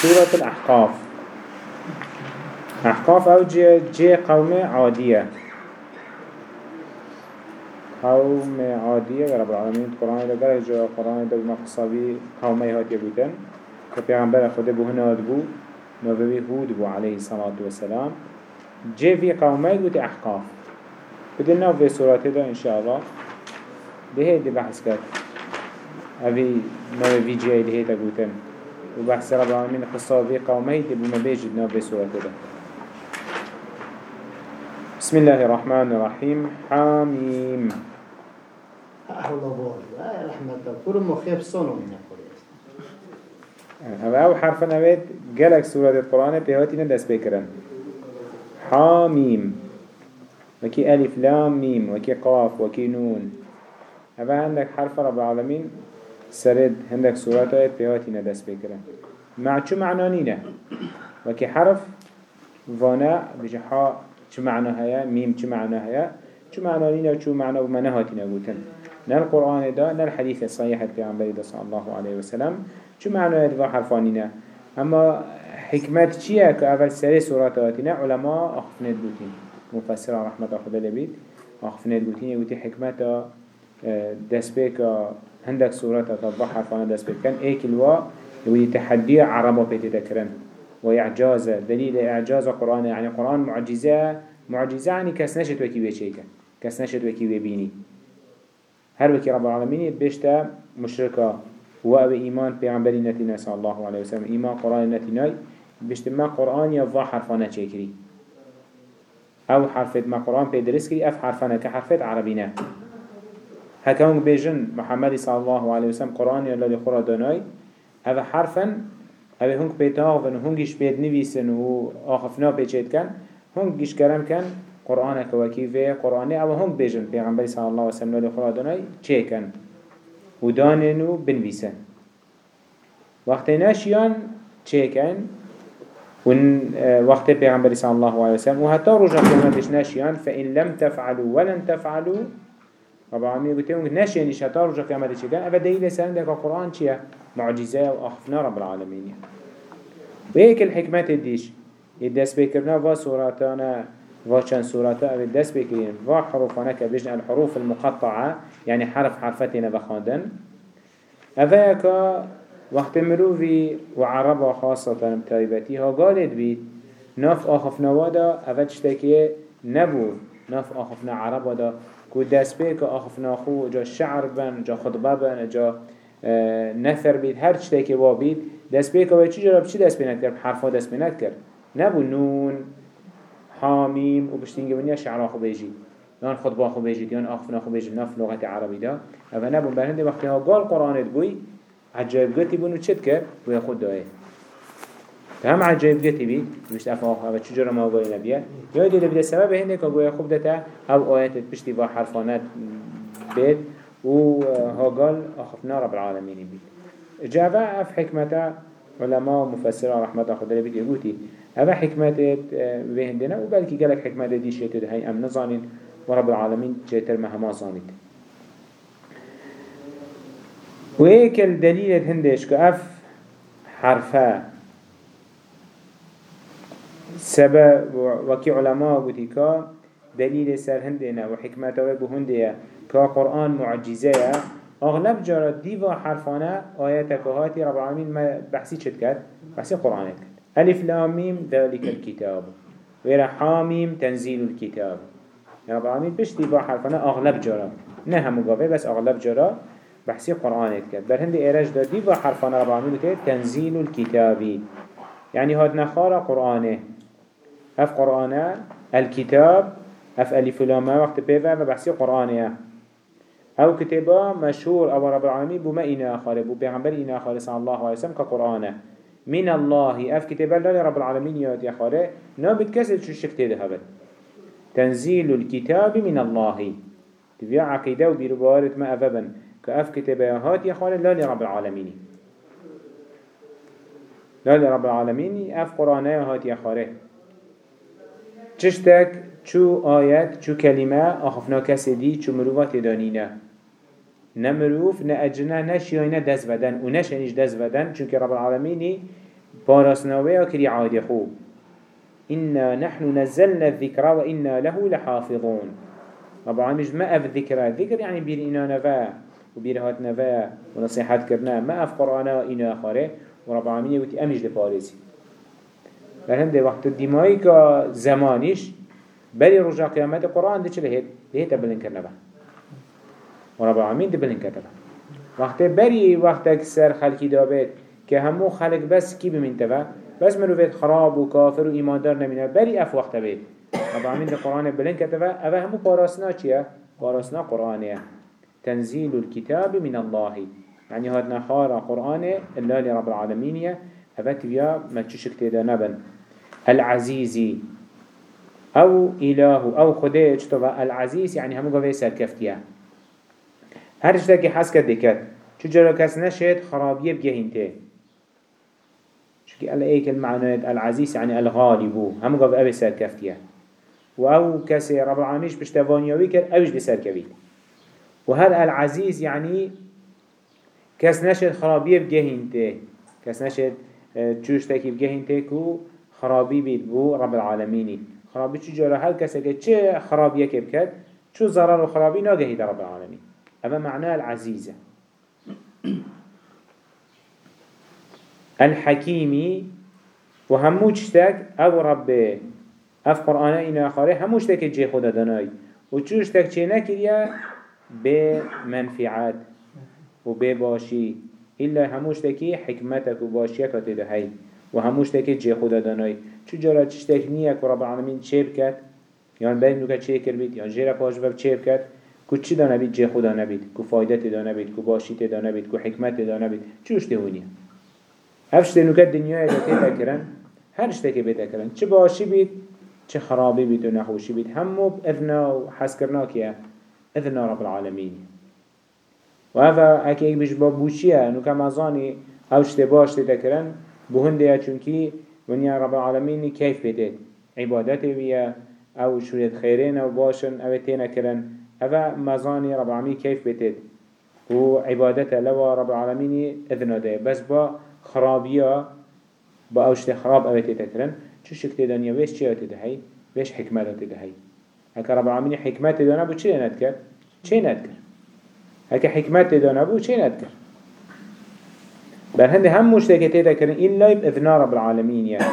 سورة الأحقاف. أحقاف أو جي, جي قوم عادية. قوم عادية رب العالمين القرآن ده قال جاء القرآن ده بمقصبي قومي هات يبوتن كبيغمبر خده بو هنا بو نبوي هود بو عليه الصلاة والسلام. جي في قومي قلت أحقاف. بدنا في سورة ده إن شاء الله ده هي دي بحث كات أبي نبوي جي ده هي تقولتن وبحث رب العالمين قصة في قومي دي بما بيجد نبوي سورة ده بسم الله الرحمن الرحيم. حاميم. أحول الله لا رحمة الله كل مخيف صنو من يقول هذا أو حرف نويت جالك سورة القرآن بهاتنا دست بكرن حاميم. وكي ألف لام ميم. وكي قاف. وكي نون. هذا عندك حرف رب العالمين سرد عندك سورة بهاتنا دست بكرن. مع شو معنى نينا وكي حرف فانا بجحا شو معنى هيا ميم شو معنى هيا شو معنى نينا شو معنى وما هاتنا قلتن نا القرآن دا نا الحديث الصحيح البيعنبري دا صلى الله عليه وسلم. شو معنى هذا حرفانينا أما حكمت چیه که اول سری سورات آتینا علماء اخفنید بوتین مفسر رحمت خدا لبید اخفنید بوتین یوتی حکمت آه، دست بك هندك سورات تضح حرفانه دست بك كان ايك الوا يوتي تحدي عربا بيتي تكرن وإعجاز دليل إعجاز القرآن. يعني القرآن معجزة معجزة يعني كسنشت وكي ويشيكا كسنشت وكي ويبيني هر وكي رب العالمين بيشتا مشركة هو أو إيمان پیغمبری نتینا صلی الله علیه وسلم. ایمان قرآن بشت ما قرآن وا حرفانه چکری أو حرفت ما قرآن پی درس کری أف حرفانه که حرفت عربینه هكذا بيجن محمد صلى الله عليه وسلم قرآن يلا لخورا داناي هذا حرفا هذا هنك بيتاغفن هنكش بيت نويسن و آخفنا بيجيت كان هنكش كرم كان قرآن كوكيفه قرآن أو هنك بيجن پیغمبر صلى الله عليه وسلم لخورا داناي چه كان و دانن و بنویسن. وقت نشیان چه کن؟ و آه، وقت پیغمبر صلی الله علیه وسلم. و حتی رجا قیامتش نشیان فإن لم تفعلوا ولن تفعلوا رب العالمين قلت لهم نشينيش حتى رجا قيامتش كان أبدا دليل سنة دك القرآن چيه معجزة وأخفنا رب العالمين وهيك الحكمة الديش الدس بكرنا و سوراتنا و چند سوراتا أو الدس بكرين و حروفانا كبجن الحروف المقطعة يعني حرف حرفتنا بخاندن أفايكا وقت مروفي وعربا خاصة بتايبتي ها قالت بيت ناف آخف نوادا أفا تشتكي نبو ناف آخفنا عربا دا کو دست به که آخفناخو جا شعر بن جا خطبه بن جا نثر بید هر چی که با بید دست به که باید چی جراب چی دست به نکرد حرفا دست به کرد نبو نون حامیم و بشتینگه بنیا شعر آخو بیجید نان خطبه آخو بیجید یان آخفنا خو بیجید نف لغت عربی دا اوه نبود برهنده وقتی ها گال قرآنت بوی عجایب گتی بونو چت کرد بوی خود دایه هم عجائب قتي بي مش أفا أفا چجور ما قال نبيه يا دي لبدا سبب هنده که بوي خوب دتا أو آيات بشتي با حرفانات بيت و ها قال أخفنا رب العالمين بيت جاء أف حكمته علماء مفسرة رحمة خدا لبيت يقولي أفا حكمته بهندنا وبالكي قالك حكمته دي شيء هاي أم نظانين ورب العالمين جيتر مهما صانت وهيك الدليل هندش كأف حرفا سبب وكي علماء قتيكا دليل سر هندنا وحكمته بهندية كقرآن معجزة أغلب جارات ديفا حرفانا آياتك هاتي رب العالمين ما بحثي شد بحثي قرآن ألف لام ميم ذلك الكتاب ويرا حاميم تنزيل الكتاب رب العالمين بشتي با حرفنا أغلب جرا نه همو قابه بس أغلب جرا بحثي قرآن كد بل هندي إيراج دا دي با حرفنا رب العالمين تنزيل الكتابي يعني هاد نخارة قرآنه. اف قرآنه الكتاب اف ألف لما وقت بيفا بحثي قرآنه أو كتابا مشهور أو رب العالمين بما إنا آخر بو بيغمبر إنا آخر صلى الله عليه وسلم كقرآنه من الله اف كتابا لا رب العالمين يا آخر نابد كسر شو الشكت هذا تنزيل الكتاب من الله. تبيع عقيدة وبيربارت ما أفبن كأف كتابات يا خالد لا لرب العالمين لا لرب العالمين أف قرآن يا خالد تشتك شو آيات شو كلمة أخفنا كسدي شو مروفات دانينا نمروف نأجنا نشيونا دز بدن ونشنش دز بدن چونك رب العالمين پاراسناوه کری عادی خوب. إنا نحن نزلنا الذكر وإنا له لحافظون. طبعا مش ما أف ذكر الذكر يعني بير إنا نفا وبير هات نفا ونصيحات كرنا ما أف قرآنا إنا آخره. ورب العالمين يقول أمش لبارزي لكن ده وقت الدمائي كزمانيش بلي رجع قيامات القرآن ده چه لهيت؟ لهيت بلن كرنا ورب العالمين ده بلن كرنا وقت بری وقت سر خلقی دابد که همو خلق بس کی بمینتوه بس مروفت خراب و کافر و ایماندار نمینه. بری اف وقت بید. رب العالمین ده قرآن بلند کتوه اوه همو پاراسنا چیه؟ پاراسنا قرآنه تنزيل الكتاب من الله. يعني هاد نخارا قرآن الله لرب العالمين أبت بيا ما تشك تيدا نبن. العزيزي. أو إله أو خده اجتبا. العزيز يعني همو قوي سركفتيا هر اشتاكي حس كدكت چو جرا كس نشد خرابيه بجهين ته ألا ايك المعنى العزيز يعني الغالب. هم قف أبي سركفتيه وأو كسي رب العالمين بشتفانيوي كر أوش بسركبيت وهذا العزيز يعني كس نشد خرابيه بجهين ته كس نشد چوش بجهين ته خرابي بيت بو رب العالمين خرابي چو جرا هل كسي چه خرابيه كبكت شو ضرر وخرابي ناقهي رب العالمين أما معناه العزيزة الحكيمي وهمو چشتك أو رب اف قرآن اينا آخره همو چشتك جي خدا و چوشتك چه نكريا بمنفعات و بباشي إلا همو چشتكي حكمتك و باشيك تدهي و همو چشتك جي خدا دناي چو جارا چشتك نيك و رب العالمين چه بكت يعني بين نوكا چه كر بيت يعني جيرا پاش بب چه بكت کو چی دا نبید جه خدا نبید. کو فایدت دا نبید کو باشیت دا نبید کو حکمت دا نبید چوش دهونیه هفش دنوکت دنیای دا تیتا کرن هر شتکی بیتا کرن چه باشی بید؟ چه خرابی بید و نخوشی بید. همو اذنا و حس کرنا کیا اذنا رب العالمین. و هفا اکی ایک بش با بوشیه. نو کم ازانی هفش باش تیتا کرن بهنده چونکی ونیا رب العالمین کیف بیدید عبادت بیا أو شوریت خیرین أو باشن أو تینا کرن هذا مزاني رب العالمين كيف بتد وعبادته لو رب العالمين إذن ده. بس با خرابية با اوشت خراب اوتي تكرن شو شكت دنيا ويش چه اوتي دهي ويش حكمت اوتي دهي هكا رب العالمين حكمت دانا بو چه ندكر چه ندكر هكا حكمت دانا بو چه ندكر بل هنده هم مشتكي كرن إلا بإذن رب العالمين يعني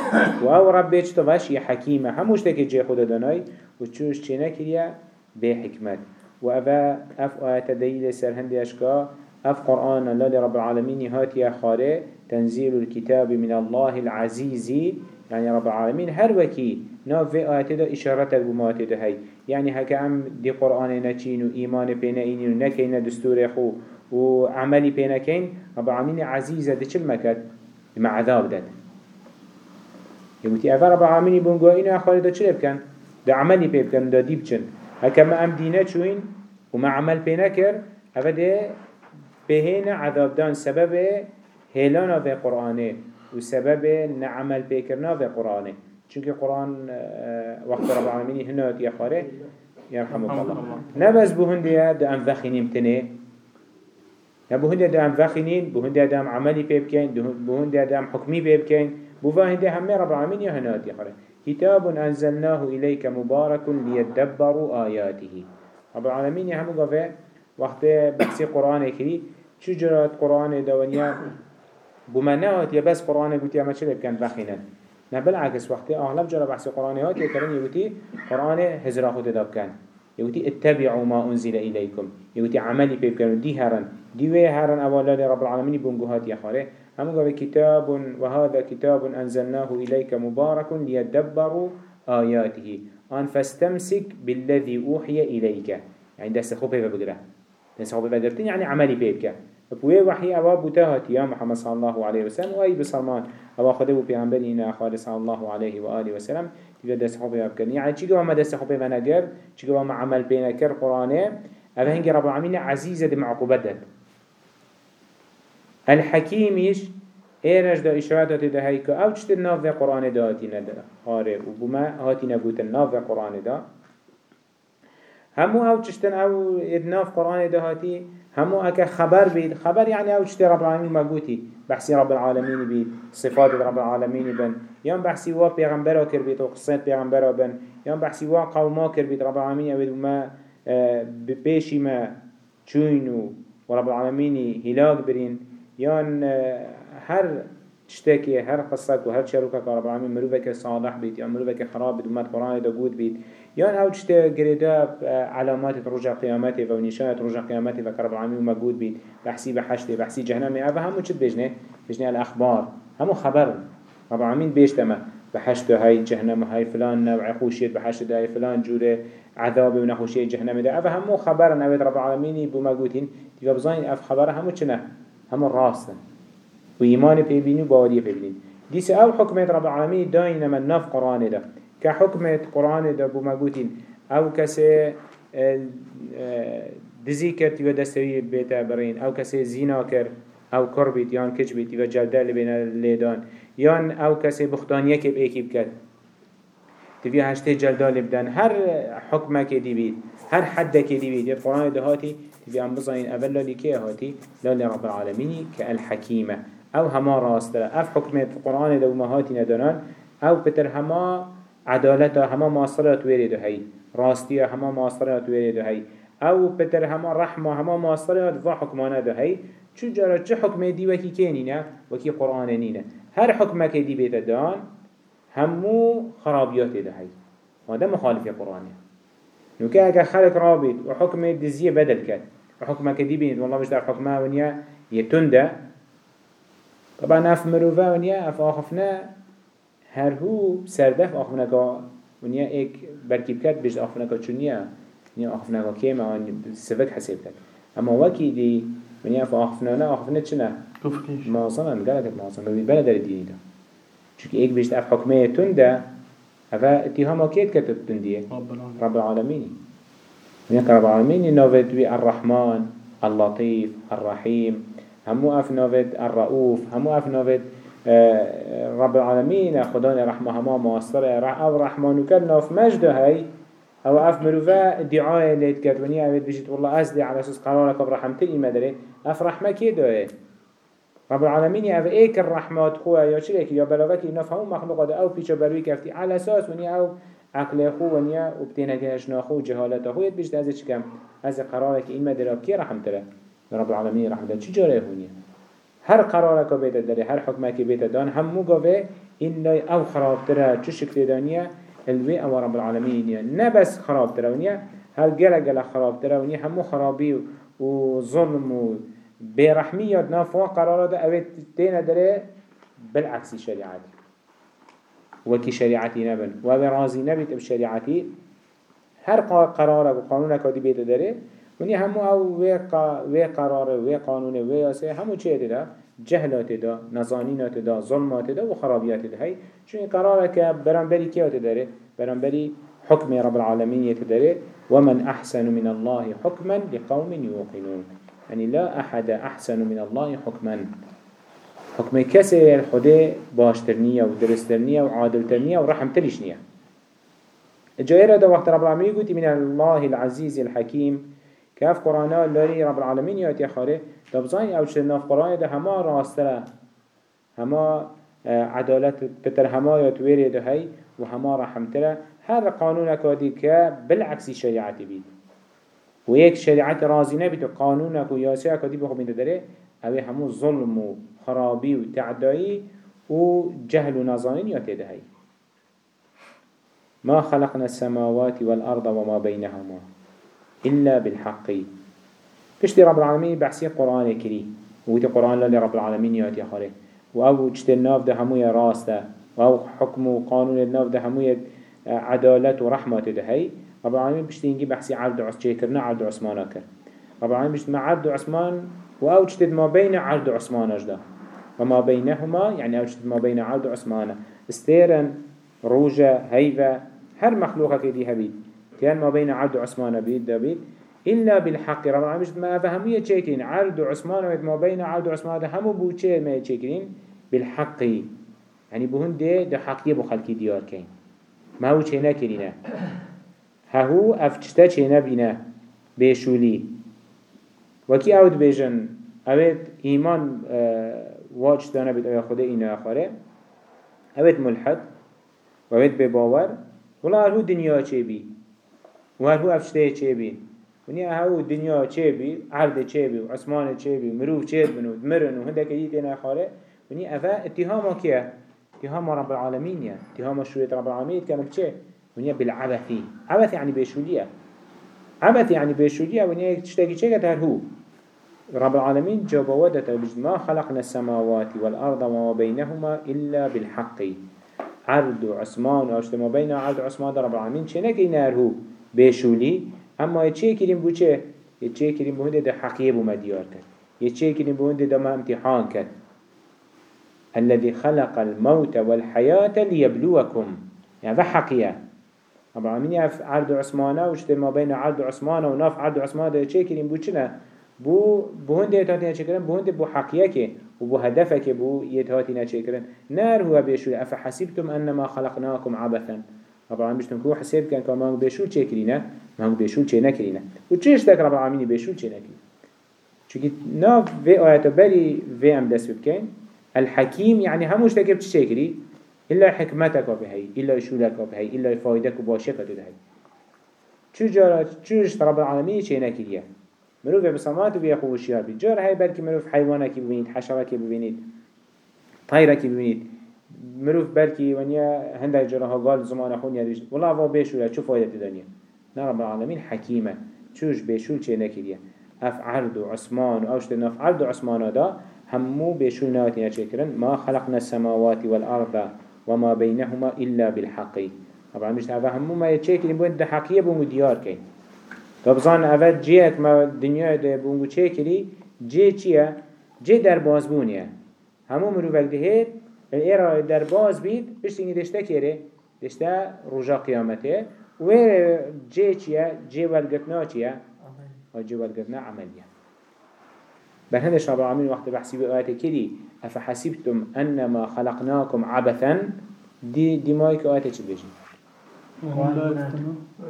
وأو رب تفاش يا حكيمة هم مشتكي جي خود داناي وتشوش چه نكريا بحكمت وأفا أف آيات دليل سر هندي أشكا أف قرآن الله رب العالمين هاتي خاره تنزيل الكتاب من الله العزيز يعني رب العالمين هر وكي ناف في آيات دا إشارة بمات هاي يعني هكا عم دي قرآن نچين و إيمان بينا إيني و نكين دستور خو وعملي بينا كين رب العالمين عزيزة دي چل مكت مع عذاب داد. يقول أفا رب العالمين بونقوا إنو أخوالي دا چل بكن دا عملي بيبكن دا ديب چن. هكا ما ام دينه چوين وما عمل بينا كر هذا ده بهنا عذاب دان سبب هلانا في قرآنه وسبب نعمل بكرنا في قرآنه. چونك قرآن آه، وقت رب العالمين هنا يا خاره يرحم الله. نبز بهندية ده ام فخينين تنه نبهندية ده ام فخينين بهندية ده ام عملي بيبكين بهندية ده ام حكمي بيبكين بوفاهندية همي رب العالمين يا هنا يا خاره كتاب أنزلناه إليك مبارك ليدبروا آياته رب العالمين يهمو قفه وقت بحثي قرآن كري شو جرات قرآن دوانيا بمناهات يا بس قرآن قلت يا ما شلب كان بخينا نه بالعكس وقت أغلب جرى بحث قرآن هات يكرن يقولي قرآن هزرا خود داب كان يقولي اتبعوا ما أنزل إليكم يقولي عملي بيبكن دي هرن. دي وي هرن أولا رب العالمين بونجوهات يا خاله هم قال كتاب وهذا كتاب أنزلناه إليك مبارك ليدبروا آياته أن فاستمسك بالذي أوحي إليك يعني دست خوبه بقرأ دست خوبه بقرتين يعني عملي بيبك بوي وحي أوا بوتاهت يا محمد صلى الله عليه وسلم وأي بسلمان. أوا خده بيعنبرين أخوال صلى الله عليه وآله وسلم تبقى دست خوبه بقرن يعني چي قوام دست خوبه بنقر چي قوام عمل بينكر قرآنه؟ أبا هنجي رب العالمين عزيزة دي معقوبتت الحكيميش ايرش دا اشارات ده هاي که أو چت ناف قرآن دا هاتی نده آره و بما هاتی نبوت ناف قرآن دا. همو أو چشتن أو ناف قرآن دا هاتی همو اكا خبر بيد خبر يعني أو چتي رب العالمين مقوتي بحسي رب العالمين بيد صفات رب العالمين بن. يوم بحسي وا پیغمبرا كر بيد وقصات پیغمبرا بن. يوم بحسي وا قوما كر بيد رب العالمين أو ما ببيشي ما چوينو ورب العالمين هلاك برين يان هر تشتكي هر قصة و هر شروكة رب العالمين مروفك صالح بيت يا مروفك خراب بيت ومات قرآن دا قود بيت يان أو تشتا قريدا علامات رجع قيامته و نشانة رجع قيامته و رب العالمين وما قود بيت بحسي بحشته بحسي جهنم اوه همو چد بجنه بجنه الأخبار. همو خبر رب العالمين بيشتما بحشته هاي جهنم هاي فلان نوع خوشيت بحشته هاي فلان جوره عذاب ونخوشيت جهنم ده اوه همو خبر نويد رب العالمين بما قوتين تيجا بزاين اف خبر همو چنه همو راستن و ایمان پیبینی و باوری پیبینی دیس أو حکمت رب العالمین داین من نف قرآن ده حکمت قرآن ده بو مگوتین أو کسی دزی کرد و دستوی بیتا برین. أو کسی زینا کرد أو کر بیت یان کچ بیت و جلده لبین لیدان. یان أو کسی بختان یکی بیکی بکد تبي هشته جلده لبدن. هر که دی بید هر حد دی بید قرآن ده هاتی تبي عم بزاين أبل لالی که هاتی؟ لالی رب العالمين كالحكيمة أو هما راست داره. اف حکمت قرآن دو مهاتی ندارن. أو بتر هما عدالت هما ماصرات ویری دو هی راستی هما ماصرات ویری دو هی أو بتر هما رحمة هما ماصرات و حکمانه دو هی چو جرا چه حکم دی وکی که نینه وکی قرآن نینه هر حکمه که دی دان همو خرابیات ده هی وهذا مخالف قرآنه. نوكا اگه خلق رابط و حکم دزیه بدل کرد و حکمه که دی والله مش در حکمه ونیا یتنده طبعا اف مروفه ونیا اف آخفنا هر هو سردف آخفنا که ونیا ایک برکیب کرد بجد آخفنا که چونیا؟ ونیا آخفنا که کیمه آن سفک حسیب کرد. اما وکی دی ونیا اف آخفنا نه؟ آخفنا چنه مازنه نگره مازنه ببین بله داره دینی دا چونکه ایک بجد اف حکمه تنده افا اتهام كيت كتب تنديه رب العالمين ونيك رب العالمين نوفد الرحمن اللطيف الرحيم همو اف نوفد الرؤوف همو اف نوفد رب العالمين خدان رحمه هما مواصرة أو رحمانو كد ناف مجده هاي أو اف مروفا دعاية ليت كد ونيا اوید بجيت والله أزدي على أساس قرارك برحمتي إما داري اف رحمه كي دوه رب العالمين اف ايك الرحمات خواه يا شريك يا بلاغتي ناف همو مخلوقات أو بيچا بروي كفتي على أساس ونيا أو عقل خو ونيا وبتينا جهشنا خو جهالته خو يتبشت از چكم از قرارك إما داري كي رحمته رب العالمين رحمته چی جاره هونیه؟ هر قراره که بیت داره هر حکمه که بیت دان هم مگاوه این لای أو خرابتره چو شکل دانیه؟ الوی أو رب العالمین نه بس خرابتره ونیه هر گله گله خرابتره ونیه همو خرابی و ظلم و برحمی یاد نافوا قراره ده اوید تینه داره بالعكس شریعتی وكي شريعتي نبن وبرازي نبت بشريعتي هر قرار وقانون كادي بيت داره ونی همو أو وی, قا وی قراره وی قانونه وی یاسه همو چه دا جهلات دا نزانینات دا ظلمات دا و خرابیات دا هی چون قراره که برانبری کیات داره برانبری حكم رب العالمين يتدري ومن أحسن من الله حكما لقوم يوقنون. يعني لا أحد أحسن من الله حكما. حكم كسر الخدي باشترنية ودرسترنية وعادلترنية ورحمتلشنية الجائرة دا وقت رب العالمين يقول من الله العزيز الحكيم كاف قرآن لاري رب العالمين يأتي خاره دبزاني أو چه ناف قرآن ده هما راستره. هما آه، عدالت بتر هما يتويري ده هاي وهما رحمتره. هر قانون كادي كا بالعكس الشريعة بيد ويك شريعة رازي نبيت قانونك وياسي كادي بخو من داره اوه همو ظلم وخرابي وتعدائي وجهل ونظانين ياتي ده هاي ما خلقنا السماوات والأرض وما بينهما. إلا بالحق. بشتي رب العالمين؟ بحسي قرآن كري ويتي قرآن للي رب العالمين يأتي خاري وأو جت الناف ده هموية راسته. وأو حكم وقانون الناف ده هموية عدالة ورحمة ده. هي رب العالمين بشتي نجي بحسي عبد عس كرنا عبد عثمان كر رب العالمين بشتي مع عبد عثمان وأو جت ما بين عبد عثمان أجده وما بينهما يعني أو جت ما بين عبد عثمان. استيرن روجة هيفا هر مخلوقة كدي هبيد كان ما بين عبد وعثمان بيد دابيد إلا بالحق. رب العالمين ما فهمية تشيكين عبد وعثمان ما بين عبد وعثمان همو بو ما تشيكين بالحق. يعني بهن ده ده حقية بو خلقي ديار كين. ما هو تشينا كرينا ههو أفتشتا تشينا بينا بيشولي. وكي اوت بيجن. اوت إيمان آه واج دانا بيت اوه خده اينا اخاره اوت ملحد. اوت بباور. ولا هو دنيا چه بي. وهل هو افشته چه بي ونیا هاو دنیا چه بی؟ عرض چه بی؟ عثمان چه بی؟ مروف چه بنو مرن؟ و هنده که دیت خاره؟ ونیا آفا اتهاما کیه؟ اتهام رب العالمين يا اتهام شوية رب العالمين كان بچه؟ ونيا بالعبثي عبث يعني بيشولية عبث يعني بيشولية ونيا تشتاكي چه كتر هو؟ رب العالمين جاب ودته ما خلقنا السماوات والأرض وما بينهما إلا بالحق. عرض عثمان واشت ما بين عرض عثمان رب العالمين چه نكي هو؟ بيشولي اما چه كريم بو چه؟ چه كريم بو هنده ده حقية بو مديار كد چه كريم بو هنده ده ما امتحان كد الذي خلق الموت والحياة ليبلوكم يعني ذا حقية رب العالمين يعرف عرض عثمانه وشت ما بين عرض عثمانه وناف عرض عثمانه ده چه كريم بو چنه بو بو هنده يتهاتينا چه كرن بو كي وبو هدفك بو يتهاتينا چه كرن نار هو بيشول أفحسبتم أنما خلقناكم عبثا. رب العالمين بيشتم كو حساب كان كمان بيشول چه كرينه ما بيشول چه نكرينه وچيش تك رب العالمين بيشول چه نكرينه چونكي ناف في آيات بري في ام دست بكين الحكيم يعني هموش تكيب تشكري إلا حكمتك بهي إلا شولك بهي إلا فايدك وباشك تدهي چو جارا چوش رب العالمين چه نكريه مروف بسامات وبيا خوشيار بي جار هاي بلكي مروف حيوانك ببينيد حشرك ببينيد طيرك ببينيد مروف بلكي ونيا هنده جراها قال زمان خون يدريش والله فا بيشولا چو فايدة تدنيا نا رب العالمين حكيمة چوش بيشول چه نكريه اف عرض عثمان و اوشت نف عرض عثمان دا همو بيشول نواتنا چكرن ما خلقنا السماوات والأرض وما بينهما إلا بالحق. طبعا مش هذا همو ما بوين ده حقية بونو ديار كين طبعا اول جيك ما دنيا ده بونو چكري جي چيه جي در باز بونيه همو مرو وقت هيت الإيرا در باز بيت بشت إني دشتا كيري دشتا رجا قيامته و جي چيه جي والقتنا چيه جي والقتنا عمليه بل هندش رب العالمين وقت بحسي بآيات كري أفحسبتم أنما خلقناكم عبثا؟ دي دي مايك آيات چه بيجي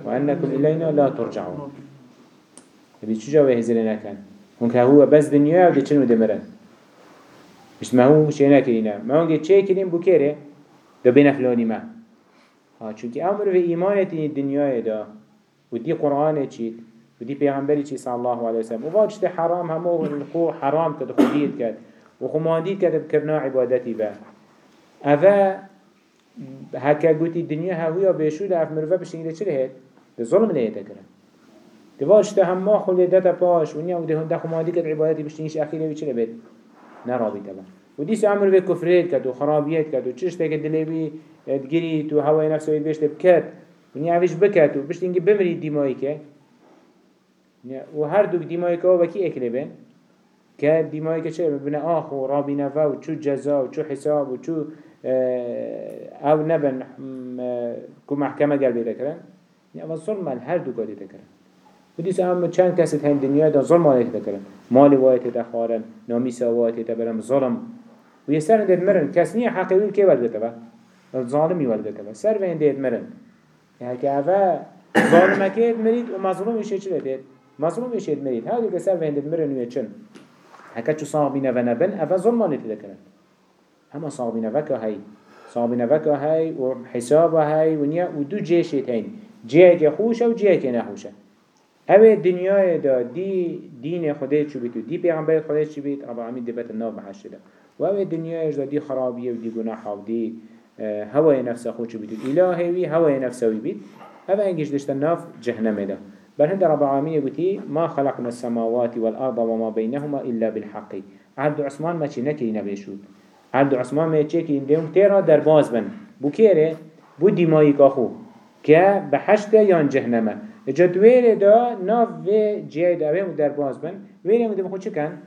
وأنكم إلينا لا ترجعون. يبي شو جاوه هزرنا كان هنك هو بس دنيا ودي چنو دمرن؟ مش ما هو شينا كرينا ما هو چه كريم بو كره ده بين فلاني ما ها چونكي أمر في إيمانتي الدنيا دا ودي قرآن چيت ودي پیغمبری چی صلی الله علیه وسلم و واجت حرام همو خو حرام کد خودید کد و خو ماندید کد کرنا عبادتی با اوه هکا گوتی دنیا هویا بشود اف مروفه بشنگیده؟ ده ظلم لهید کرن ده واجت همه خلیدت پاش و نیا و ده هنده خو ماندید کد عبادتی بشنگیش اخیره؟ نرابی تبا و دیس عمر به کفریت کد و خرابیت کد و چشته که دلیوی تگیری تو هوای نفس و بیشت بکت و نیا ویش بکت و بشتینگی بمرید دیمایی که و هر دو دیمای که وکی اکلی بین که دیمای که چه ببینه آخ و رابی نفا و چو جزا و چو حساب و چو آه، أو نبن کو محکمه گل بیده کرن اما ظلم هر دو گاده کرن و دیس هم چند کسی هین دنیا دا ظلم آلیت کرن مال وایت دا خارن نامی سوایت دا برم ظلم. و یه سر اندید مرن. کس نیه حقیقی که ولگته با الظالمی ولگته با سر و اندید مرن. یعنی که اوه ظالمه مرید و مظلوم ایشه چی لدید مظلوم يشيد مريد هذا كسر فهندت مرن ويتشن هكذا صابين ونبن أفا ظلمان تذكرن هما صابين وكا هاي صابين وكا هاي وحساب هاي ونيا ودو جيشت هين جيك خوشة وجيك نخوشة. اوه دنیای دا دی دین خودت چو بیتو دی پیغمبر خودت چو بیت؟ رب العالمین دبت الناف بحشت دا و اوه دنیای دا دی خرابیه و دی گناح و دی آه، هوای نفس خود چو بیتو الهی هوای نفس وی بیت. اوه انگیش دشت الناف جهنم دا. بل هند رب العالمين يقولي ما خلقنا السماوات والأرض وما بينهما إلا بالحق. عبد عثمان ما چي نكري نبيشود عبد عثمان ما چي كي ديهم تيرا در باز بن. بو كيره بو ديمائي كاخو كه بحشت يان جهنمه جد ويره دا ناف في جيه دا ويمو در باز بن ويره مده بخو چه كان؟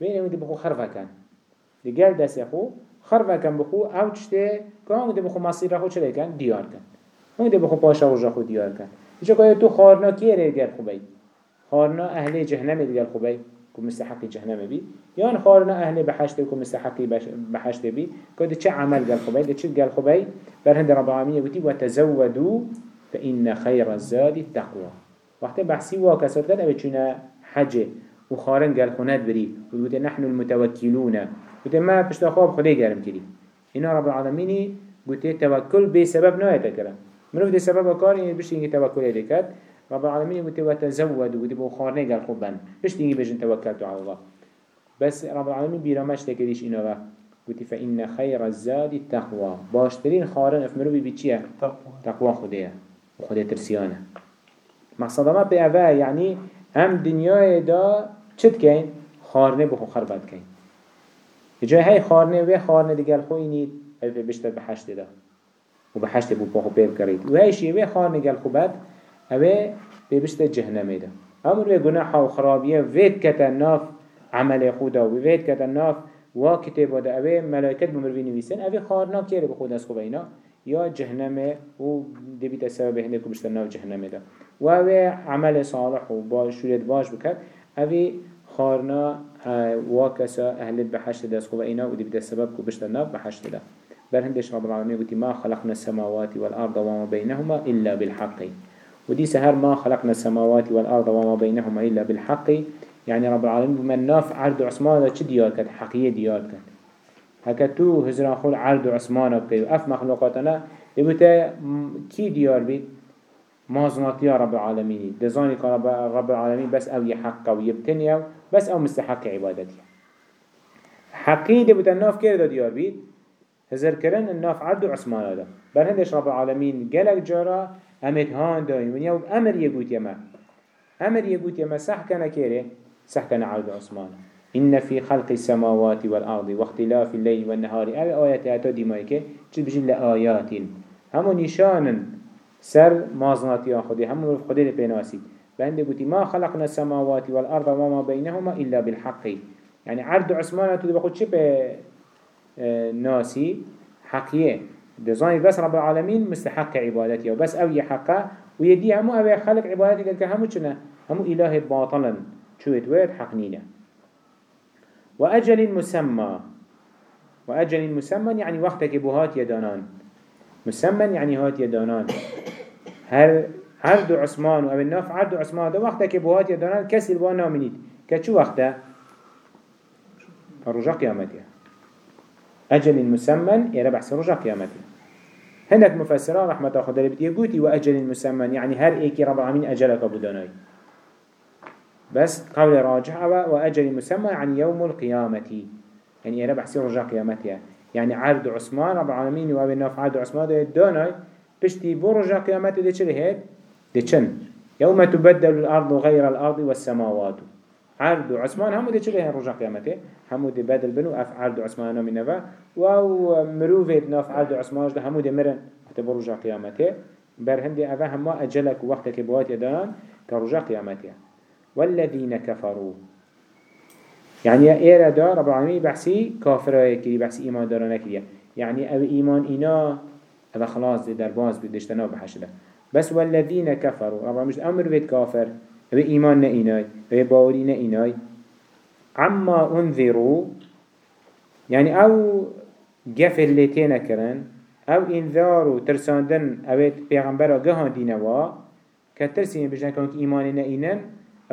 ويره مده بخو خرفه كان لقل دست خو خرفه كان بخو أو چته كان مده بخو مصير خو چه كان؟ ديار كان مده بخو پاشا وجا خو ديار كان چه که تو خارنا کیه دیگر خوبی خارنا أهل جهنم دیگر خوبی که مستحقی جهنم بی یا خارنا أهل بحشت که مستحقی بحشت بی که چه عمل گل خوبی چه گل خوبی بر هند رب العالمین بودی و تزودو فإن خير الزاد التقوى. وقت بحثی و کسات کرد اوه چونه حجه وخارن قال خونات بري وقلت نحن المتوكلون قلت ما بشتا خواب خدي قرم كري إنا رب العالمين قلت توكل بسبب نوع تكرم منو دي سبب كار إن إنك توكل يدكت رب العالمين قلت وتزود وقلت بو خارن قال خوبان بشتي إنك بجن توكلت على الله. بس رب العالمين بيرامش تكريش إنا بقى قلت فإن خير الزاد التقوى. باشترين خارن افمرو بي تقوى. تقوى خديه وخديه ترسيانه مقصد ما بي أفا يعني هم دنیای دا چت کن خارنه بخو خربت کن جای های خارنه و خارنه دیگر خو اینید او بشتر به حشت دا و به حشت بو بخو پیب کرید. و های شیوه خارنه گل خو بد او به بشتر جهنمه دا امر و گناح و خرابیه وید کتا ناف عمل خدا و وید کتا ناف و کتاب دا او ملائکت بمروی نویسن او خارنه کره بخود از خوب اینا. یا جهنمه و دبیت سبب هنده که بشتر ناف جهنمه دا. و أو عمل صالح و باش شوريت باش بكت اوی خارنا واكسا أهل بحشت دست خوب اینا و دبیت سبب که بشتر ناف بحشت دا. بل هندش رب العالمين قلت ما خلقنا السماوات والأرض وما بينهما إلا بالحق. ودي سهر ما خلقنا السماوات والأرض وما بينهما إلا بالحق. يعني رب العالمين بمن ناف عرض عثمان چه ديار كد حقية ديار هكا تو هزران خول عرض عثمان بكي وأف مخلوقاتنا يبتا كي ديار بيت مازناتيا رب العالمين دزاني كان رب, العالمين بس أو يحق ويبتني بس أو مستحق عبادتي حقي دي بتا ناف كير ديار بيت هزر كرن الناف عرض عثمان هذا بل هندش رب العالمين قالك جارا أمت هان داين ونيا أمر يقوت يما أمر يقوت يما صح كيري صح كان عرض عثمان. إن في خلق السماوات والأرض واختلاف الليل والنهار. أو آيات آتا دي مايكي جد بجين لآيات؟ همو نشان سر مازناتي خدي همو خدي لبناسي بهند قلتي ما خلقنا السماوات والأرض وما بينهما إلا بالحق. يعني عرض عثمان تدي بخد شبه ناسي حقية دزاني بس رب العالمين مستحق عبادتي وبس أو يحقه ويدي همو أو خلق عبادتي قال همو چنا همو إله باطلا شو يتويد حقنينه وأجل مسمى. وأجل مسمى يعني وقتك بهات يدانان مسمى يعني هات يدانان هر عرض عثمان وابن ناف عرض عثمان ده وقتك بهات يدانان كسي الوانا منيد كشو وقته؟ الرجاء قيامته أجل مسمى يرى بحث رجاء قيامته هناك مفسرة رحمة خدا لبت يقولي وأجل مسمى يعني هر إيكي رب العالمين أجلك أبو داناي بس قول راجع وأجل مسمى عن يوم القيامة. يعني يرى بحث رجاء قيامته يعني عرض عثمان رب العالمين وابن ناف عرض عثمان ده داناي بشتي بو رجاء قيامته ده چه هيك ده چن. يوم تبدل الأرض غير الأرض والسماوات. عرض عثمان همو ده چه هي رجاء قيامته. همو ده بدل بنو اف عرض عثمان من نفا و مروفيت ناف عرض عثمان ده همو ده مرن حتى برجع قيامته. بر هندي أفا هما أجلك وقتك بوات يدان كرجع قيامته. والذين كفروا. يعني إيرا دا رب العالمين بحسي كافر كري بحسي إيمان دارنا كري يعني أو إيمان إنا أو خلاص دي درباز بدشتنا بحشده. بس والذين كفروا رب العالمين أمر بيت كافر أو إيمان نئناي أو باوري نئناي عما أنذروا يعني أو جفر اللي تينا كرن أو انذار ترساندن أويت بيغمبر جهان دينوا كترسين بجنا كونك إيمان نئنن أب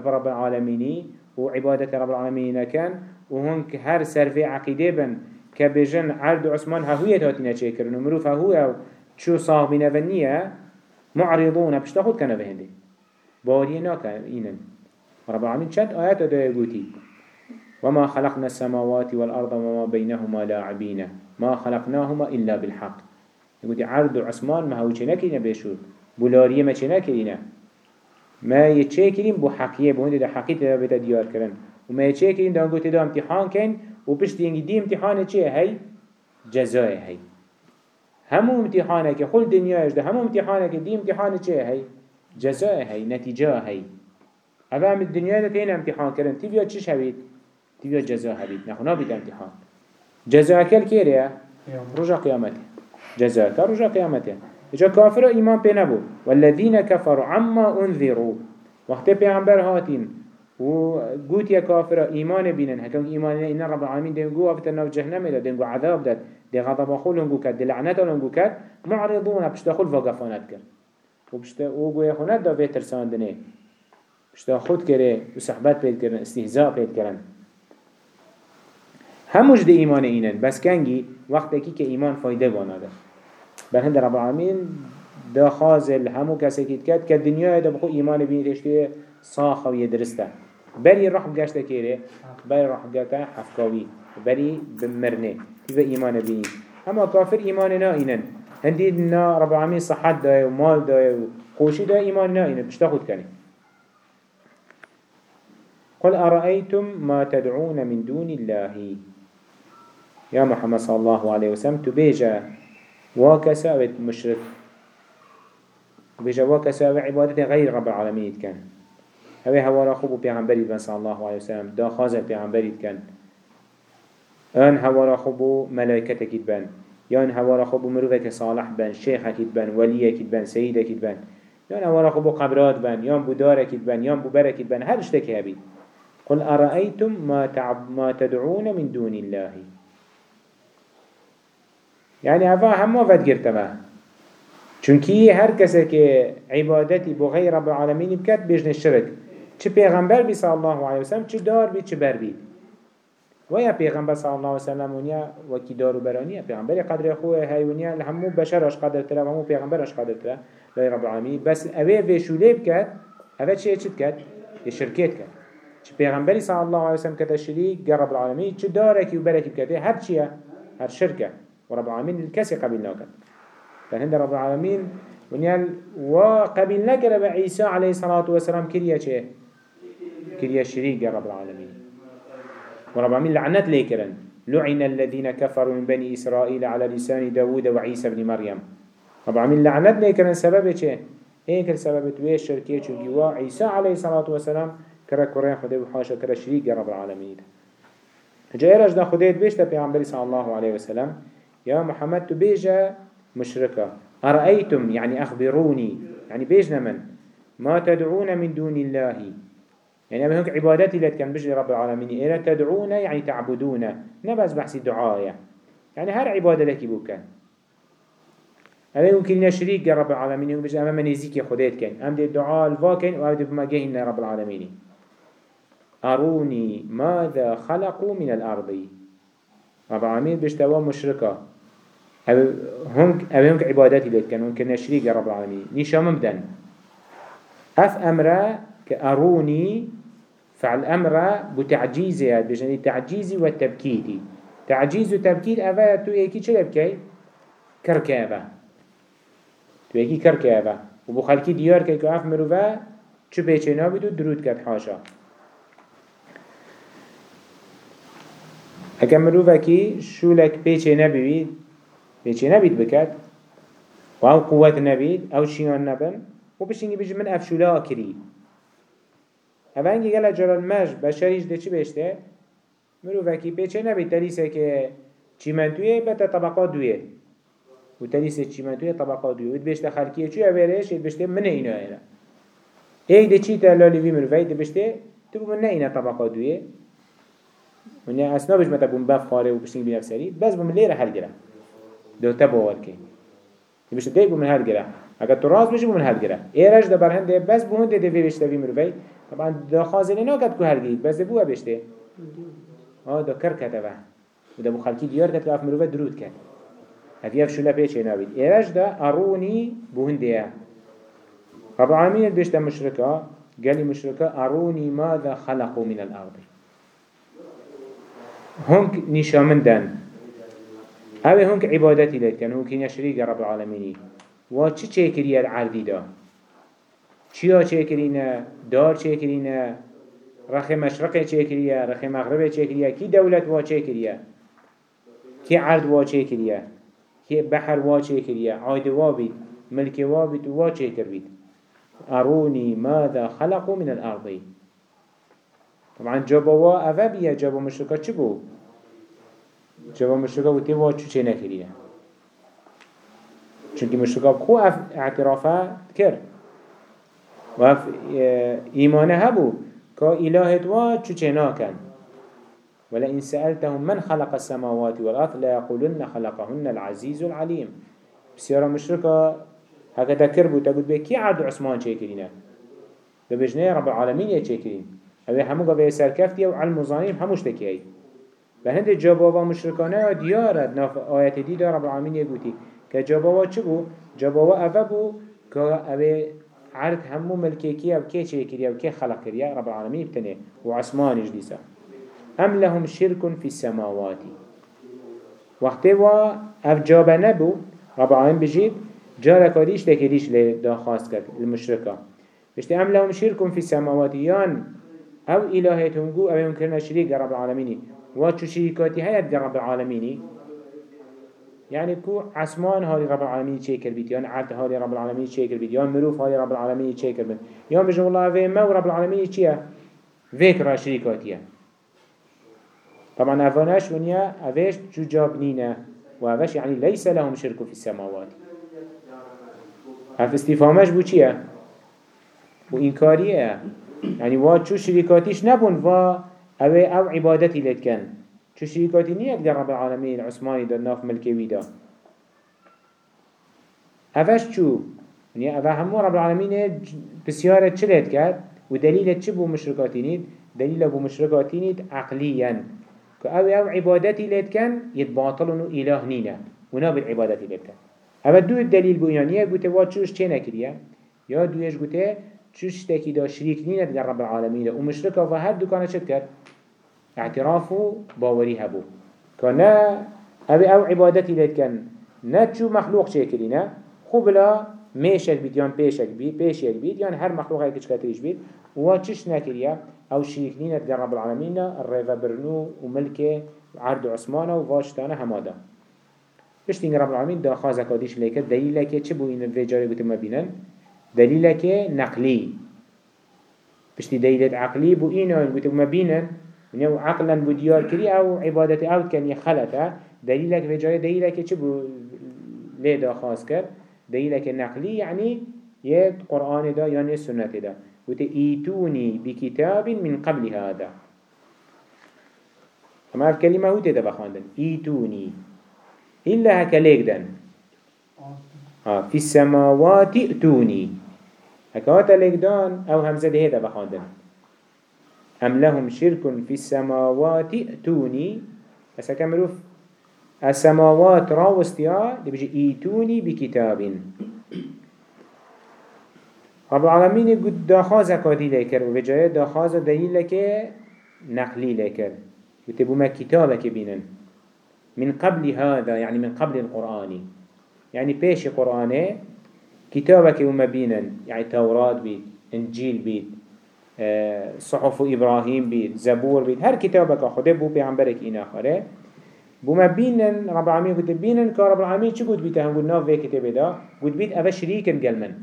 رب العالمين وعبادة رب العالمين كان وهنك هر سرفي عقيدة بن كبجن عرض عثمان ههوية تاتينا شكرن ومروف ههو شو صاحبنا فنية معرضون بشتاخد كان بهندي باورينا كان إينن رب العالمين شد آيات دا يقولي وما خلقنا السماوات والأرض وما بينهما لاعبين ما خلقناهما إلا بالحق. يقول عرض عثمان ما هو چنكينا بيشور بولاريه ما چنكينا ما يتشكرين بو حقية بو هنده دا حقية دا بيتا ديار كرن وما يتشكرين دا انقوتي دا امتحان كن وبشت ينجي دي امتحان چه هاي جزاء هاي همو امتحانك خل دنياش ده همو امتحانك دي امتحان چه هاي جزاء هاي نتيجة هاي هذا من الدنيا ده تين امتحان كرن تبيا چش هبيت تبيا جزاء هبيت نحو نابيت امتحان. جزاء كل كيريا رجع قيامته جزاء رجع قيامته إجا كافر إيمان بي نبو كفروا عما أنذروا وقت پیغمبر هاتين و قوت يا كافر إيمان بينن هكذا إيمان إن رب العالمين دين قوة فتنا في جهنم دا دين عذاب داد دي غضب أخول لنقو كات دي لعنات لنقو كات معرضون بشتخل فقفانات كر وبشت وقو يخونات دا بيتر ساندنه بشتا خود كره وصحبت بيت كرن استهزاء بيت كرن هموش ده إيمان إينن بس كنجي وقت اكي كإيمان فايده وأنا ده بل هند رب العالمين دا خازل همو كسي كيت كات كالدنيا دا بخو إيمان بين تشتوية صاخة ويدرسته بري روح بقاشت كيره بري روح بقاشت حفكاوي بري بمرنه تبا إيمان بيني أما كافر إيمان نا إينن هندي نا رب العالمين صحت دا ومال دا وقوشي دا إيمان نا إينن بشتاخد كني قل أرأيتم ما تدعون من دون الله. يا محمد صلى الله عليه وسلم تبيجا واكسا مشرك تبيجا واكسا عبادة غير رب العالمين كان. هذا هو رخوب بيغمبري بن صلى الله عليه وسلم. دا خازن بيغمبري كان. آن هوا رخوب ملائكة بان يان هوا رخوب مروفك صالح بان شيخ بان ولي بان سيد بان يان هوا رخوب قبرات بان يان بودار بان يان ببرك بان هر اشتكي هبي قل أرأيتم ما, تعب ما تدعون من دون الله؟ يعني أفا هم وفد گرتما چونكي هر کسی که عبادتی بو غیر رب العالمین بکد بجن الشرك چه پیغمبر بی صلی الله علیه وسلم چه دار بی چه بر بی. و یا پیغمبر صلی الله علیه وسلم ونیا وکی دارو برانیه پیغمبر قدر خوه هیونیا همو بشرش قدر تره و همو پیغمبرش قدر تره. لای رب العالمین. بس اوه وی شوله بکد اوه چه چه کد؟ شرکت کد. چه پیغمبری صلی الله علیه وسلم کتا شریک رب العالمین چه دارکی و برکی بکده هر چیه؟ هر شرکه. ورب العالمين الكسي قبل ناكد فهند رب العالمين ونيال وقبل نكر عيسى عليه الصلاة والسلام كريا چه كريا شريك رب العالمين. ورب العالمين لعنت ليكرن لعن الذين كفروا من بني إسرائيل على لسان داود وعيسى بن مريم. رب العالمين لعنت ليكرن سبب چه هيك السبب تويش شركية چونكي عيسى عليه الصلاة والسلام كرا كورين خده وحاشا كرا شريك رب العالمين. جاء رجل خديت بيشتا پیغمبر صلى الله عليه وسلم يا محمد تبيجا مشركة. أرأيتم؟ يعني أخبروني. يعني بيجنا من ما تدعون من دون الله. يعني أبهنك عبادتي لتكن بجل رب العالمين. إلا تدعون يعني تعبدون. نبز بحث الدعاء يعني هر عبادة لك بوكان أما يمكن نشريك رب العالمين. يقول بجل أما منزيك خديت كان. أم دي الدعاء الفاكن وأم بما جهن رب العالمين. أروني ماذا خلقوا من الأرض؟ رب العالمين بجتوا مشركة. هنك هنك عبادتي ليت كان هنك نشريك رب العالمين. نشام بدن أف امره كأروني فعل امره بتعجيزي بجاني تعجيزي والتبكيتي تعجيز وتبكيت أفا تو ايكي چلب كي كركابة. تو كركابة. وبو خلقي ديار كي أف مروفا چو بيچه نابدو درود كد حاشا. اگه مروفا كي شولك بيچه نبيد بيچه نبيد بكت و أو قوت نبيد أو شيان نبن؟ و بشيني بيجي من افشولا كري اوه انگه گل جرال مج بشریش ده چی بشته؟ مرو وکی پیچه نبید. تلیسه که چیمنتویه بتا طبقات دویه. و تلیسه چیمنتویه طبقات دویه. ود بشته خلکیه چوی اویرش ید بشته من اینا اینا. ایک ده چی تلالی وی مرو؟ وید بشته تو من اینا طبقات دویه. ونیا اسنا بش متا بوم بف خاره و بشتنگ بنفسری بس بوم لیره حل گره دو تا باور کی بيش ده بو من هاد گره. اگر تو راز بشی بو من هاد گره. ایرج ده برهن ده بس بو ده ده بيشته وی مروی. طبعا ده خازن ناکد کو هر گید بس بو بشته آه ده کر کده و. ده بو خلکی دیار ده اف مروی درود کرد هفیف شولا پیچه نابید. ایرج ده آرونی بو هنده رب العالمين بيشته مشركة قال مشركة أروني ماذا خلقوا من الأرض. هنك نشامندن اوه هنك عبادتي لكن هنك نشريك رب العالمين و چه کریه العردی دا چیا چه کرینه دار چه کرینه رخ مشرق چه کریه رخ مغرب چه کریه کی دولت وا چه کریه کی عرض وا چه کی بحر وا چه عاید وا بید ملک وا بید وا چه کر بید اروني ماذا خلقوا من الأرض؟ طبعا جابوا أفا بيا جابوا مشركة چه جواب مشركة وتي وا چو چه نكريه چونكي مشركة بخو اف اعترافه كر و اف ايمانه هبو كا الهت وا چو چه ناكن ولئن سألتهم من خلق السماوات والأرض ليقولن خلقهن العزيز العليم بسيارة مشركة هكذا كربو تقول بي كي عرض عثمان چه كرينه ببجنه رب العالمين يتشكرين اوه همو قبه سركفتي وعلم وظانين هموش تكيهي بهند جابوا مشركانه ديارت ناف آيات دي دار رب العالمين يقولي كجابوا چه بو؟ جابوا اوه بو که اوه عرض همو ملكيكي أو كي چه أو كي خلق كريا رب العالمين بتنه وعثمان جديسا أم لهم شرك في السماوات وقت و اف جابه نبو رب العالمين بجيب جارة كاديش تكريش لداخاست كد المشركة بشتي أم لهم شرك في السماوات يان أو إلهيتهم قو أو يمكننا شريك رب العالمين واتشو شريكاتي هيا رب العالمين يعني كو عسمان هاري رب العالمين شيكر بيت يعني عرض رب العالمين شيكر بيت يعني مروف هاري رب العالمين شيكر بيت يعني بجو الله في ما رب العالمين چيه را شريكاتيه طبعا افاناش ونيا افيش جو جابنينا وافاش يعني ليس لهم شرك في السماوات. اف استفامش بو چيه و انكاريه يعني وا چو شريكاتيش نبون وا أو أو عبادتي لتكن چو شريكاتي نيك در رب العالمين عثماني در ناف ملكي ويدا افش چو؟ يعني افا همو رب العالمين بسيارة چلت كد و دليل چه بو مشركاتي نيد دليل بو مشركاتي نيد عقليا كو أو أو عبادتي لتكن يتباطلون اله نينا ونابد عبادتي لتكن اما دو الدليل بو يعني قوته وا چوش چه نكريا يا دوش قوته چوش تاكي دا شريك نينا در رب العالمين ومشركا فهر دو شد كد اعترافو باوري هبو. كنا أبي أو عبادتي ليت كان نتشو مخلوق شكلنا خبلا ميشك بيت يان بيشك بيت بيشك بيت يان هر مخلوق هيك كتريش بيت واتشش نكريا أو شريكنين تقال رب العالمين الريفا برنو وملكه عرض عثمانه همادا. بشتين رب العالمين دا خازك وديش ليك دليلك چه بو إن الفجاري بتما بينن دليلك نقلي بشتي دليلت عقلي بو إنه بتما بينن ونيو عقلا بديار كري أو عبادة أو كان يخلطها دليلك في جاي دليلك چه بو ليه خاص كر دليلك نقلي يعني يد قرآن دا يعني السنة دا. وتأيتوني بكتاب من قبل هذا. أما الكلمة هو تدا بخاندن إيتوني إلا هكا ليك دن. آه في السماوات ائتوني هكا هاتا ليك دان أو همزة ده بخاندن أم لهم شرك في السماوات؟ ائتوني. بس كمروف السماوات راوستيا دي بيجي ايتوني بكتاب. رب العالمين قد داخا زكاتي لكر وبجاية داخا دليل لك نقلي لكر يتبو ما كتابك بينن. من قبل هذا يعني من قبل القرآن. يعني بيش قرآن كتابك وما بينن. يعني توراة بيت إنجيل بيت. صحف إبراهيم بيت زبور بيت هر كتابك خده بو پیغمبرك این آخره. بو ما بینن رب العالمين قلت بینن که رب العالمين چه قد بيته هم قد ناف في كتابه دا قد بيت أبا شريكن قلمن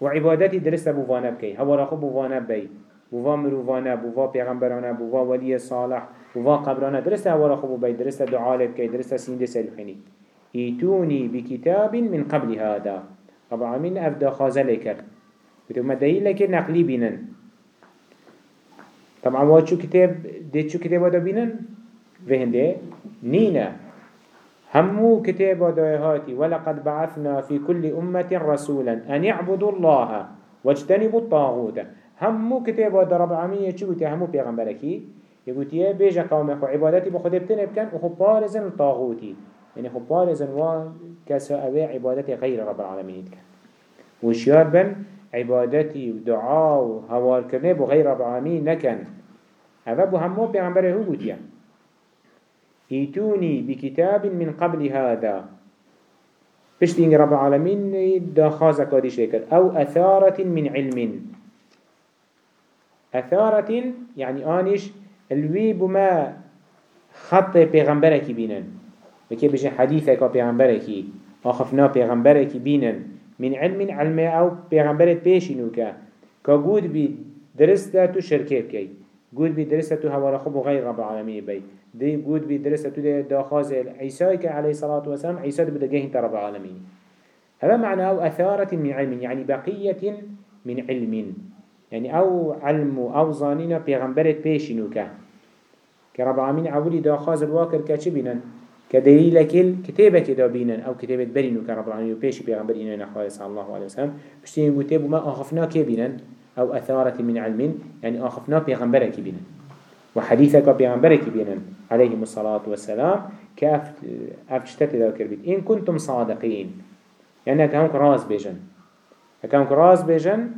وعبادتي درست بو وأنا بكي هوا راخو بو وأنا بي بو وا مرووانا بو وا پیغمبرانا بو وا ولي صالح بو وا قبرانا درست هوا راخو بو بي درست دعاء لبكي درست سيند سلحني ايتوني بكتاب من قبل هذا رب العالمين أفدا خازل كر قلت ما دليل لك نقلي بينن طبعا واد شو كتاب ديت شو كتاب هذا بينن فهنده نينا همو كتاب هاتي ولقد بعثنا في كل أمة رسولا أن يعبدوا الله واجتنبوا الطاغوت. همو كتاب هذا رب العالمين شو قلت همو بيغمبركي يقول يا بيجا قومك وعبادتي بخد بتنب كان وخو بارزن الطاغوتي يعني خو بارزن و كسا أبي عبادتي غير رب العالمين وشيار بن عبادتي ودعاء وهوار كرنه بغير رب العالمين نكن هذا بو همو پیغمبره هو بوديا ايتوني بكتاب من قبل هذا. بشتين رب العالمين دا خازة كاديش لكر أو اثارة من علم. اثارة يعني آنش الوي بما خط پیغمبرك بينن وكي بيجي حديثك پیغمبرك آخفنا پیغمبرك بينن من علم علم أو پیغمبرت پیشینو که که گود بی درسته تو شرکه بکی گود بی درسته تو هوار خوب و غیر رب العالمین بی. دی گود بی درسته تو داخاز عیسی که علیه صلاة و سلام عیسی بده جهن رب العالمین. هذا معنى أو أثارة من علم يعني بقية من علم. يعني أو علم أو ظانين بيغمبرت بيشنوك كرب العالمين عولي داخاز الواكر كاتشبنا كدليل كل كتابة كده بينن أو كتابة برينو كرب العالمين وبيش بيغمبر إنا نخواه صلى الله عليه وسلم. بشتين قتاب وما أخفنا كي بينن أو أثارة من علم يعني آخفنا بيغمبرك بنا. وحديثك بيغمبرك بنا. عليهم الصلاة والسلام. كأف أفتشتت ذكر بيت. إن كنتم صادقين. يعني هكذا راز بيجن. هكذا راز بيجن.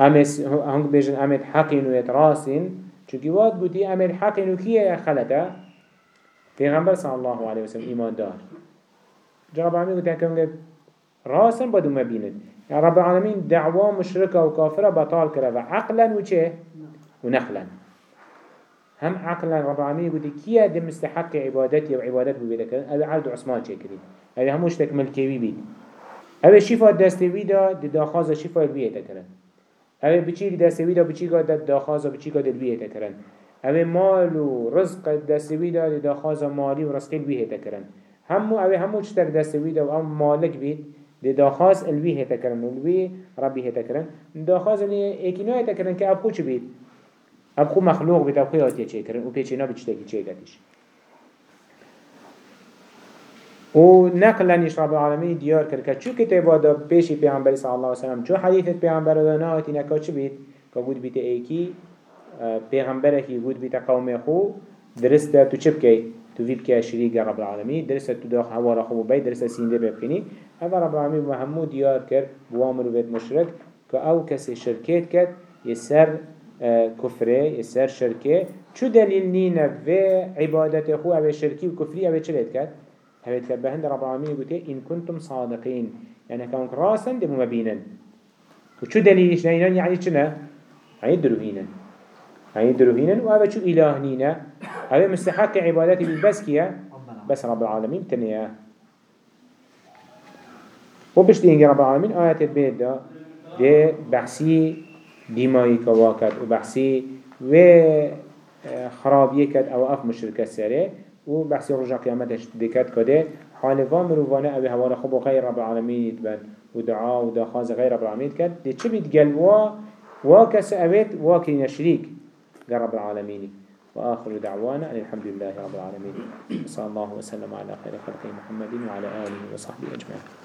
أمس هنگ بيجن أمد حقين ويتراسين چونكي واد بودي أمد حقين وكيه خلطة؟ پیغمبر صلى الله عليه وسلم إيمان دار. جرب العالمين قلت هكذا راسا بدو ما بيند يعني رب العالمين دعوة مشركة وكافرة بطال كرا عقلا وچه ونقلا هم عقلا رب العالمين يقول كيا دي مستحق عبادتي وعبادته بيدك هذا عبد عثمان شكري هذا هموش تك ملكي بيت هذا شفاء دستوي دا دي داخاز شفاء البيه تكرن هذا بچي دستوي دا بچي قاد داخاز بچي قاد البيه تكرن اوه مال و رزق دستوی دا دا خواز مالی و رزقی الوی هتا کرن. همو اوه همو چتر دستوی دا و ام مالک بید دا دا خواز الوی هتا کرن و الوی ربی هتا کرن. دا خواز اکی نا هتا کرن که ابخو چه بید؟ ابخو مخلوق بید ابخو آتیا چه کرن؟ و پیچینا بچتاکی چه گتیش. و نقلنش رب العالمین دیار کرد که چو کتابا دا پیشی پیغمبر صلی اللہ علیہ وسلم چو حدیثت پیغمبر دا ناهاتی نکا چه بید؟ که بود بیت ایکی پیغمبره کی بود بیت قوم خو درسته تو چه بکی؟ تو ویب که شریک رب العالمین درسته تو داخل هوا را خوب بید درسته سینده ببینی اول رب العالمین همو دیار کرد بوامر و بید مشرک که أو کسی شرکت کرد یسر كفره يسر شركه شو دليل نينا في عبادته خو أو شركي وكفري بيت كد؟ هبت كد بهند رب العالمين يقول إن كنتم صادقين يعني كونك راسا دي مبينا وشو دليلش نينا يعني چنا يعني دروهينا يعني دروهينا وهذا شو إله نينا هذا مستحق عبادتي بالبس كيا؟ بس رب العالمين تنيا وبشتين رب العالمين؟ آيات البيت ده ده بحثي ديماي كواكت وبحثي و خرابيه كت أو أف مشركة سره و بحثي رجع قيامتش دكت كده. حال وام روانه أبي هوا خب غير رب العالمين يتبن. ودعاء ودخاز غير رب العالمين كد دي چه بيت قلوا واكس أبيت واكين شريك قال رب العالمين. وآخر دعوانا أن الحمد لله رب العالمين. صلى الله وسلم على خير خلقه محمد وعلى آله وصحبه أجمعين.